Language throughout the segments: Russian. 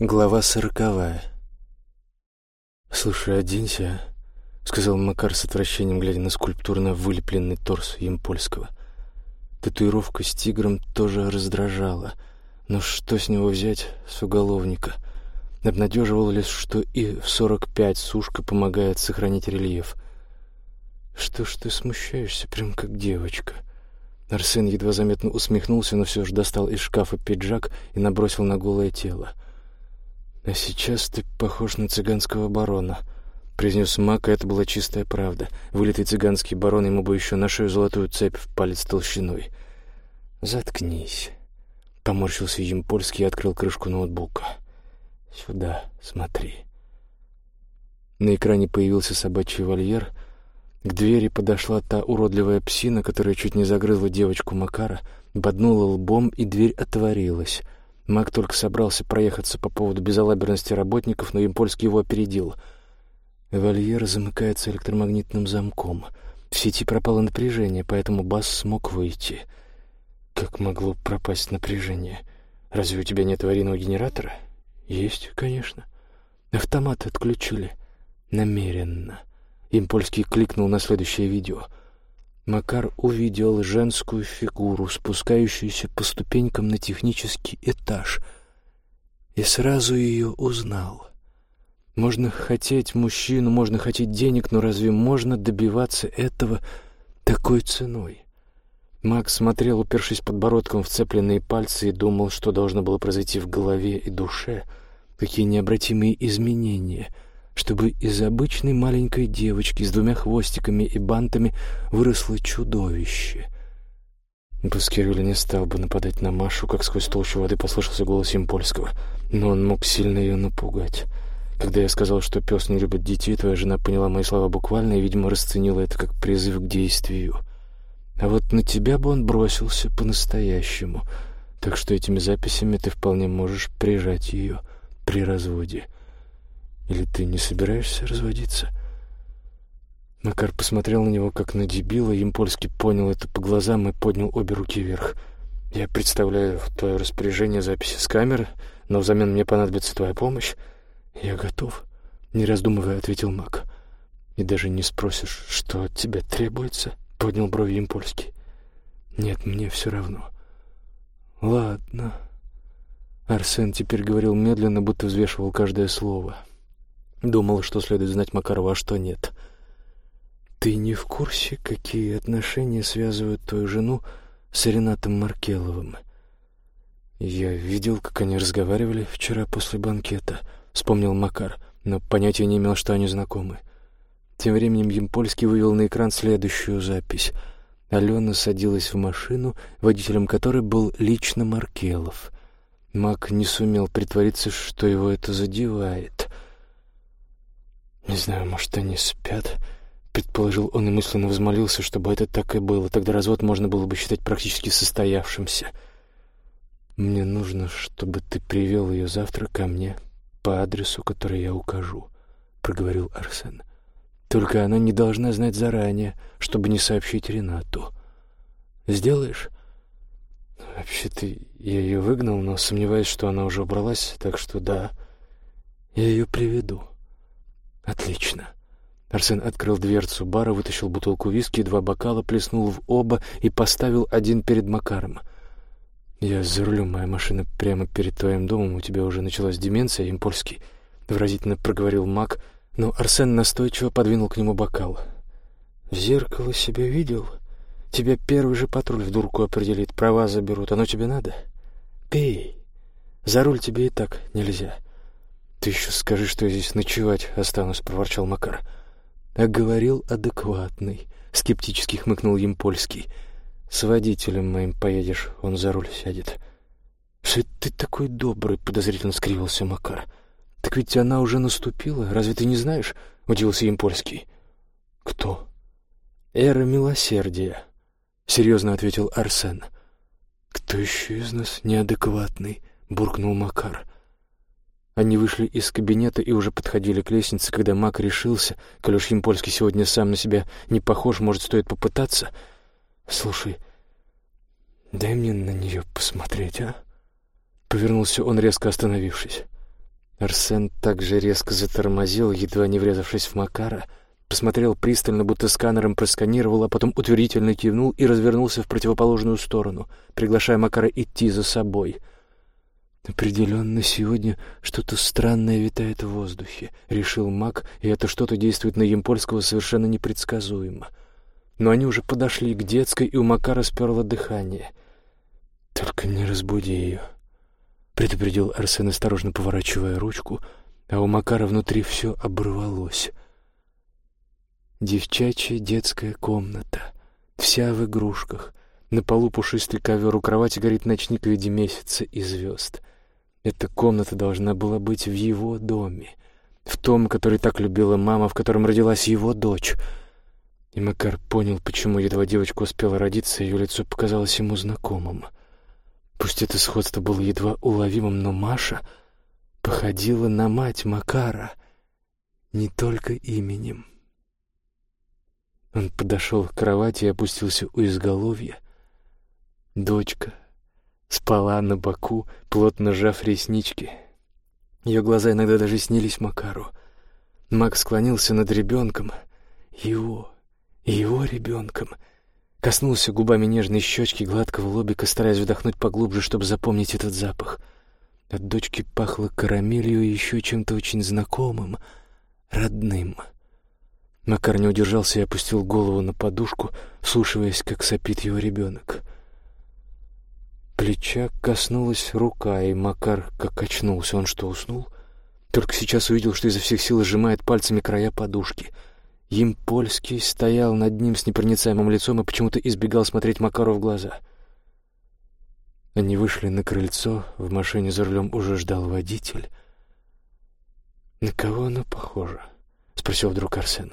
Глава сороковая. «Слушай, оденься», — сказал Макар с отвращением, глядя на скульптурно вылепленный торс Емпольского. Татуировка с тигром тоже раздражала. Но что с него взять, с уголовника? Обнадеживало лишь, что и в сорок пять сушка помогает сохранить рельеф. «Что ж ты смущаешься, прям как девочка?» Арсен едва заметно усмехнулся, но все же достал из шкафа пиджак и набросил на голое тело. «А сейчас ты похож на цыганского барона», — произнес Мак, и это была чистая правда. Вылитый цыганский барон ему бы еще на шею золотую цепь в палец толщиной. «Заткнись», — поморщился Емпольский и открыл крышку ноутбука. «Сюда, смотри». На экране появился собачий вольер. К двери подошла та уродливая псина, которая чуть не загрызла девочку Макара, боднула лбом, и дверь отворилась — Мак только собрался проехаться по поводу безалаберности работников, но Импольский его опередил. Вольер замыкается электромагнитным замком. В сети пропало напряжение, поэтому Бас смог выйти. Как могло пропасть напряжение? Разве у тебя нет аварийного генератора? Есть, конечно. Автомат отключили. Намеренно. Импольский кликнул на следующее видео — Макар увидел женскую фигуру, спускающуюся по ступенькам на технический этаж, и сразу ее узнал. Можно хотеть мужчину, можно хотеть денег, но разве можно добиваться этого такой ценой? Макс смотрел, упершись подбородком в цепленные пальцы, и думал, что должно было произойти в голове и душе, какие необратимые изменения — чтобы из обычной маленькой девочки с двумя хвостиками и бантами выросло чудовище. Баскервиль не стал бы нападать на Машу, как сквозь толщу воды послышался голос Импольского, но он мог сильно ее напугать. Когда я сказал, что пес не любит детей, твоя жена поняла мои слова буквально и, видимо, расценила это как призыв к действию. А вот на тебя бы он бросился по-настоящему, так что этими записями ты вполне можешь прижать ее при разводе. Или ты не собираешься разводиться?» Макар посмотрел на него, как на дебила, и Импольский понял это по глазам и поднял обе руки вверх. «Я представляю в твое распоряжение записи с камеры, но взамен мне понадобится твоя помощь. Я готов», — не раздумывая ответил Мак. «И даже не спросишь, что от тебя требуется?» — поднял брови Импольский. «Нет, мне все равно». «Ладно». Арсен теперь говорил медленно, будто взвешивал каждое слово. Думал, что следует знать Макарова, а что нет. Ты не в курсе, какие отношения связывают твою жену с Ренатом Маркеловым? Я видел, как они разговаривали вчера после банкета, вспомнил Макар, но понятия не имел, что они знакомы. Тем временем Емпольский вывел на экран следующую запись. Алена садилась в машину, водителем которой был лично Маркелов. Мак не сумел притвориться, что его это задевает — «Не знаю, может, они спят?» Предположил он и мысленно возмолился, чтобы это так и было. Тогда развод можно было бы считать практически состоявшимся. «Мне нужно, чтобы ты привел ее завтра ко мне по адресу, который я укажу», — проговорил Арсен. «Только она не должна знать заранее, чтобы не сообщить Ренату. Сделаешь?» «Вообще-то я ее выгнал, но сомневаюсь, что она уже убралась, так что да, я ее приведу». «Отлично». Арсен открыл дверцу бара, вытащил бутылку виски, два бокала, плеснул в оба и поставил один перед Макаром. «Я за рулем, моя машина прямо перед твоим домом, у тебя уже началась деменция, импульский», — выразительно проговорил Мак, но Арсен настойчиво подвинул к нему бокал. «В зеркало себя видел? Тебя первый же патруль в дурку определит, права заберут, оно тебе надо? Пей. За руль тебе и так нельзя». «Ты еще скажи, что я здесь ночевать останусь», — проворчал Макар. «А говорил адекватный», — скептически хмыкнул им польский. «С водителем моим поедешь, он за руль сядет». «Что ты такой добрый?» — подозрительно скривился Макар. «Так ведь она уже наступила, разве ты не знаешь?» — удивился им польский. «Кто?» «Эра милосердия», — серьезно ответил Арсен. «Кто еще из нас неадекватный?» — буркнул Макар. Они вышли из кабинета и уже подходили к лестнице, когда Мак решился, коль уж Емпольский сегодня сам на себя не похож, может, стоит попытаться. «Слушай, дай мне на нее посмотреть, а?» Повернулся он, резко остановившись. Арсен также резко затормозил, едва не врезавшись в Макара, посмотрел пристально, будто сканером просканировал, а потом утвердительно кивнул и развернулся в противоположную сторону, приглашая Макара идти за собой. «Определенно, сегодня что-то странное витает в воздухе», — решил Мак, и это что-то действует на Емпольского совершенно непредсказуемо. Но они уже подошли к детской, и у Макара сперло дыхание. «Только не разбуди ее», — предупредил Арсен, осторожно поворачивая ручку, а у Макара внутри все оборвалось. Девчачья детская комната, вся в игрушках. На полу пушистый ковер, у кровати горит ночник в виде месяца и звезд. Эта комната должна была быть в его доме, в том, который так любила мама, в котором родилась его дочь. И Макар понял, почему едва девочка успела родиться, ее лицо показалось ему знакомым — Пусть это сходство было едва уловимым, но Маша походила на мать Макара не только именем. Он подошел к кровати и опустился у изголовья. Дочка спала на боку, плотно сжав реснички. Ее глаза иногда даже снились Макару. Мак склонился над ребенком, его, его ребенком — Коснулся губами нежной щечки, гладкого лобика, стараясь вдохнуть поглубже, чтобы запомнить этот запах. От дочки пахло карамелью и еще чем-то очень знакомым, родным. Макар не удержался и опустил голову на подушку, слушаясь, как сопит его ребенок. Плеча коснулась рука, и Макар как очнулся. Он что, уснул? Только сейчас увидел, что изо всех сил сжимает пальцами края подушки — Импольский стоял над ним с непроницаемым лицом и почему-то избегал смотреть Макару в глаза. Они вышли на крыльцо, в машине за рулем уже ждал водитель. «На кого она похожа?» — спросил вдруг Арсен.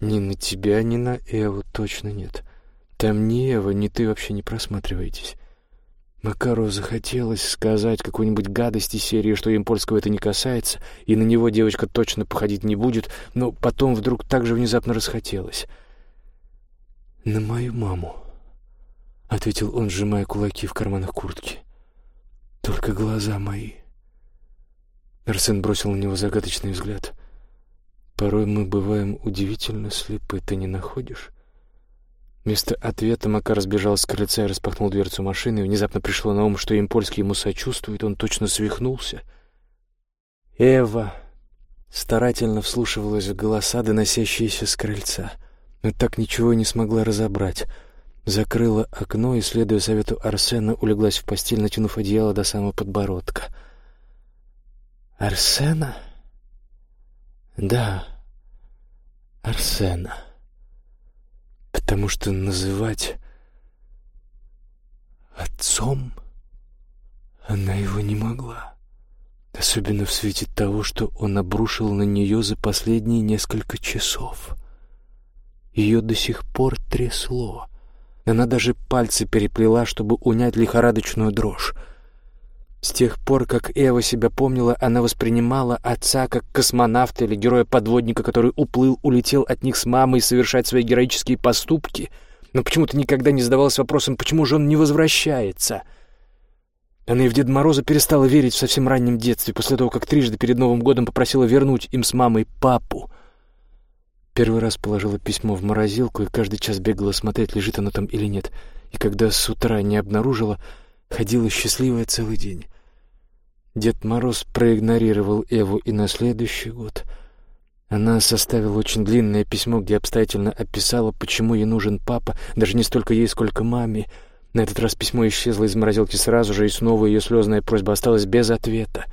«Ни на тебя, ни на Эву точно нет. Там ни Эва, ни ты вообще не просматриваетесь. Макару захотелось сказать какую-нибудь гадость из серии, что им польского это не касается, и на него девочка точно походить не будет, но потом вдруг так же внезапно расхотелось. «На мою маму», — ответил он, сжимая кулаки в карманах куртки. «Только глаза мои». Арсен бросил на него загадочный взгляд. «Порой мы бываем удивительно слепы, ты не находишь?» Вместо ответа Макар сбежал с крыльца и распахнул дверцу машины, и внезапно пришло на ум, что Импольский ему сочувствует, он точно свихнулся. Эва старательно вслушивалась в голоса, доносящиеся с крыльца, но так ничего не смогла разобрать. Закрыла окно и, следуя совету Арсена, улеглась в постель, натянув одеяло до самого подбородка. «Арсена?» «Да, Арсена» потому что называть отцом она его не могла, особенно в свете того, что он обрушил на нее за последние несколько часов. Ее до сих пор трясло. Она даже пальцы переплела, чтобы унять лихорадочную дрожь. С тех пор, как Эва себя помнила, она воспринимала отца как космонавта или героя-подводника, который уплыл, улетел от них с мамой совершать свои героические поступки, но почему-то никогда не задавалась вопросом, почему же он не возвращается. Она и в Деда Мороза перестала верить в совсем раннем детстве, после того, как трижды перед Новым годом попросила вернуть им с мамой папу. Первый раз положила письмо в морозилку и каждый час бегала смотреть, лежит оно там или нет, и когда с утра не обнаружила, ходила счастливая целый день. Дед Мороз проигнорировал Эву и на следующий год. Она составила очень длинное письмо, где обстоятельно описала, почему ей нужен папа, даже не столько ей, сколько маме. На этот раз письмо исчезло из морозилки сразу же, и снова ее слезная просьба осталась без ответа.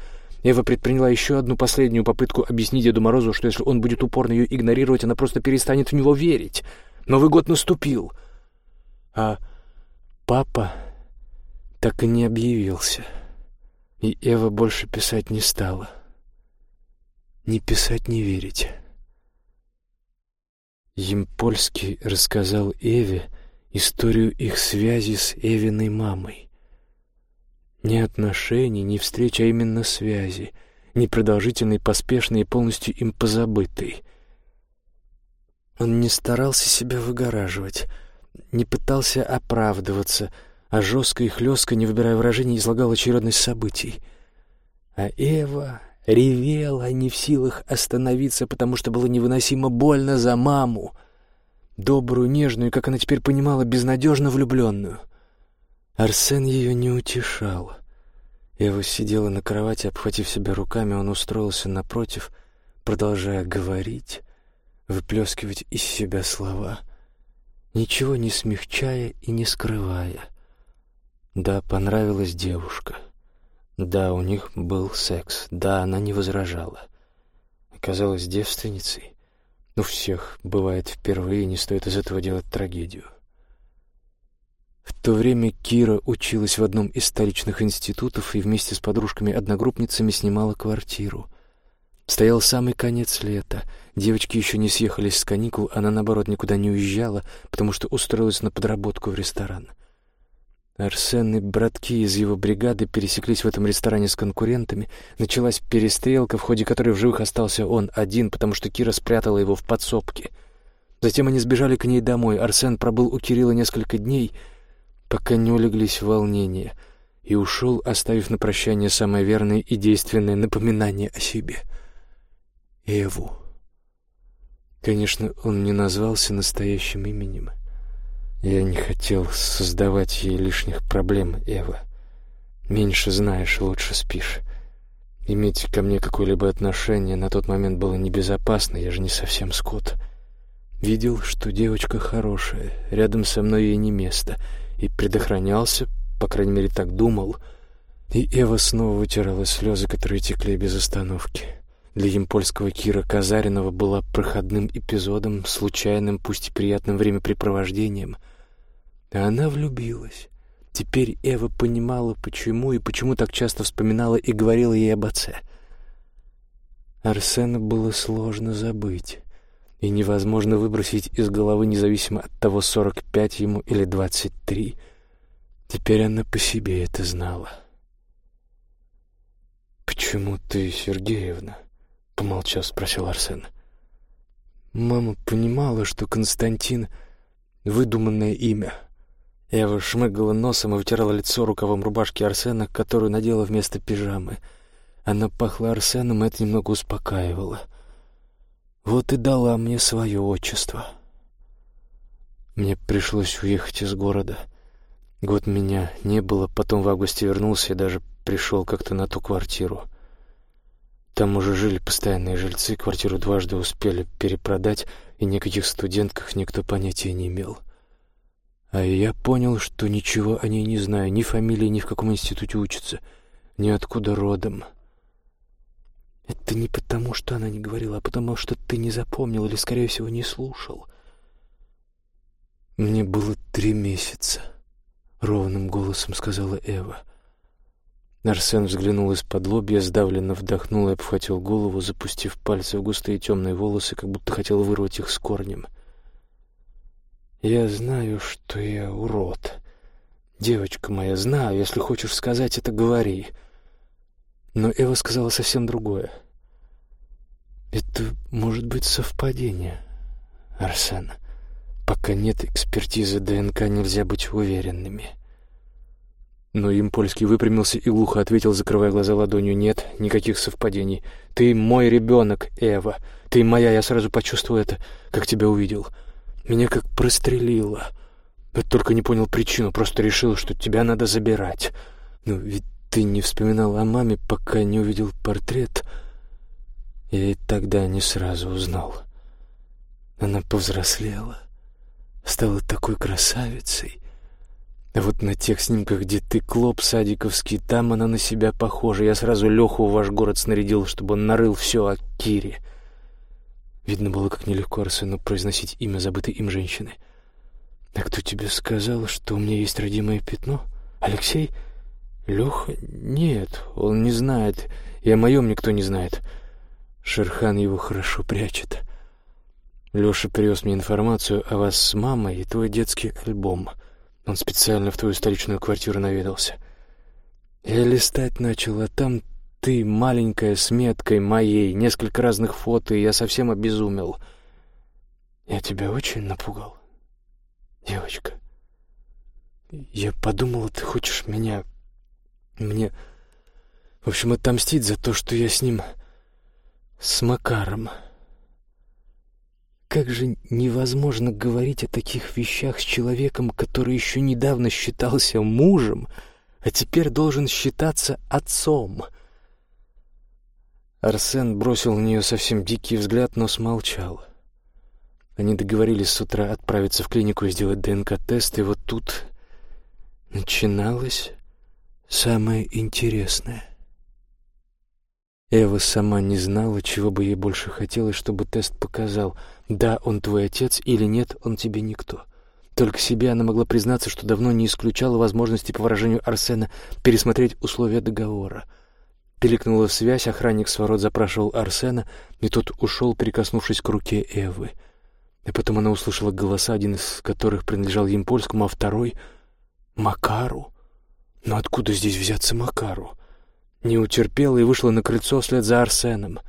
Эва предприняла еще одну последнюю попытку объяснить Деду Морозу, что если он будет упорно ее игнорировать, она просто перестанет в него верить. Новый год наступил. А папа так и не объявился и Эва больше писать не стала. Не писать, не верить. Емпольский рассказал Эве историю их связи с Эвиной мамой. Не отношений, не встречи, а именно связи, непродолжительной, поспешной и полностью им позабытой. Он не старался себя выгораживать, не пытался оправдываться — а жестко и хлестко, не выбирая выражений, излагал очередность событий. А Эва Ревела, не в силах остановиться, потому что было невыносимо больно за маму. Добрую, нежную, как она теперь понимала, безнадежно влюбленную. Арсен ее не утешал. Ева сидела на кровати, обхватив себя руками, он устроился напротив, продолжая говорить, выплескивать из себя слова, ничего не смягчая и не скрывая. Да, понравилась девушка. Да, у них был секс. Да, она не возражала. Оказалась девственницей. У всех бывает впервые, не стоит из этого делать трагедию. В то время Кира училась в одном из столичных институтов и вместе с подружками-одногруппницами снимала квартиру. Стоял самый конец лета. Девочки еще не съехались с каникул, она, наоборот, никуда не уезжала, потому что устроилась на подработку в ресторан. Арсен и братки из его бригады пересеклись в этом ресторане с конкурентами. Началась перестрелка, в ходе которой в живых остался он один, потому что Кира спрятала его в подсобке. Затем они сбежали к ней домой. Арсен пробыл у Кирилла несколько дней, пока не улеглись в волнение, и ушел, оставив на прощание самое верное и действенное напоминание о себе — Эву. Конечно, он не назвался настоящим именем — я не хотел создавать ей лишних проблем, Эва. Меньше знаешь, лучше спишь. Иметь ко мне какое-либо отношение на тот момент было небезопасно, я же не совсем скот. Видел, что девочка хорошая, рядом со мной ей не место, и предохранялся, по крайней мере, так думал. И Эва снова вытирала слезы, которые текли без остановки. Для ямпольского Кира Казаринова была проходным эпизодом, случайным, пусть и приятным времяпрепровождением — а она влюбилась. Теперь Эва понимала, почему и почему так часто вспоминала и говорила ей об отце. Арсена было сложно забыть, и невозможно выбросить из головы, независимо от того, сорок пять ему или двадцать три. Теперь она по себе это знала. «Почему ты, Сергеевна?» — помолчав, спросил Арсен. Мама понимала, что Константин — выдуманное имя — Эва шмыгала носом и вытирала лицо рукавом рубашки Арсена, которую надела вместо пижамы. Она пахла Арсеном, и это немного успокаивало. Вот и дала мне свое отчество. Мне пришлось уехать из города. Год меня не было, потом в августе вернулся и даже пришел как-то на ту квартиру. Там уже жили постоянные жильцы, квартиру дважды успели перепродать, и никаких студентках никто понятия не имел. — а я понял, что ничего о ней не знаю, ни фамилии, ни в каком институте учится, ни откуда родом. Это не потому, что она не говорила, а потому, что ты не запомнил или, скорее всего, не слушал. Мне было три месяца, — ровным голосом сказала Эва. Арсен взглянул из-под лобья, сдавленно вдохнул и обхватил голову, запустив пальцы в густые темные волосы, как будто хотел вырвать их с корнем — я знаю, что я урод. Девочка моя, знаю, если хочешь сказать это, говори. Но Эва сказала совсем другое. Это может быть совпадение, Арсен. Пока нет экспертизы ДНК, нельзя быть уверенными. Но им польский выпрямился и глухо ответил, закрывая глаза ладонью. «Нет, никаких совпадений. Ты мой ребенок, Эва. Ты моя, я сразу почувствовал это, как тебя увидел. Меня как прострелило. Я только не понял причину, просто решил, что тебя надо забирать. Но ведь ты не вспоминал о маме, пока не увидел портрет. Я и тогда не сразу узнал. Она повзрослела, стала такой красавицей. А вот на тех снимках, где ты клоп садиковский, там она на себя похожа. Я сразу Леху в ваш город снарядил, чтобы он нарыл все о Кире. Видно было, как нелегко Арсену произносить имя забытой им женщины. «А кто тебе сказал, что у меня есть родимое пятно? Алексей? Леха? Нет, он не знает, и о моем никто не знает. Шерхан его хорошо прячет. Леша привез мне информацию о вас с мамой и твой детский альбом. Он специально в твою столичную квартиру наведался. Я листать начал, а там ты, маленькая, с меткой моей, несколько разных фото, и я совсем обезумел. Я тебя очень напугал, девочка. Я подумала, ты хочешь меня... Мне... В общем, отомстить за то, что я с ним... с Макаром. Как же невозможно говорить о таких вещах с человеком, который еще недавно считался мужем, а теперь должен считаться отцом. Арсен бросил на нее совсем дикий взгляд, но смолчал. Они договорились с утра отправиться в клинику и сделать ДНК-тест, и вот тут начиналось самое интересное. Эва сама не знала, чего бы ей больше хотелось, чтобы тест показал, да, он твой отец или нет, он тебе никто. Только себе она могла признаться, что давно не исключала возможности, по выражению Арсена, пересмотреть условия договора. Пиликнула связь, охранник с ворот запрашивал Арсена, и тот ушел, прикоснувшись к руке Эвы. И потом она услышала голоса, один из которых принадлежал Емпольскому, а второй — Макару. Но откуда здесь взяться Макару? Не утерпела и вышла на крыльцо вслед за Арсеном.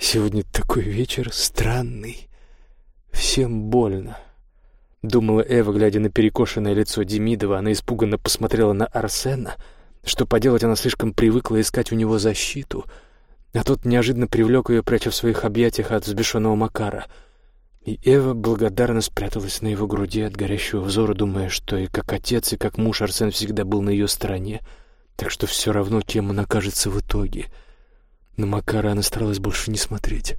Сегодня такой вечер странный. Всем больно. Думала Эва, глядя на перекошенное лицо Демидова, она испуганно посмотрела на Арсена. Что поделать, она слишком привыкла искать у него защиту. А тот неожиданно привлек ее, пряча в своих объятиях от взбешенного Макара. И Эва благодарно спряталась на его груди от горящего взора, думая, что и как отец, и как муж Арсен всегда был на ее стороне, так что все равно, кем он окажется в итоге. На Макара она старалась больше не смотреть.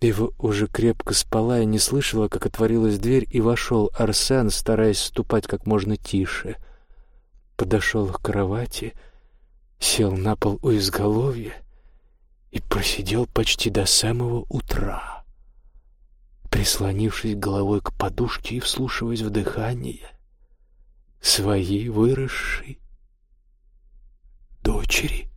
Ива уже крепко спала и не слышала, как отворилась дверь, и вошел Арсен, стараясь ступать как можно тише. Подошел к кровати, сел на пол у изголовья и просидел почти до самого утра, прислонившись головой к подушке и вслушиваясь в дыхание своей выросшей дочери.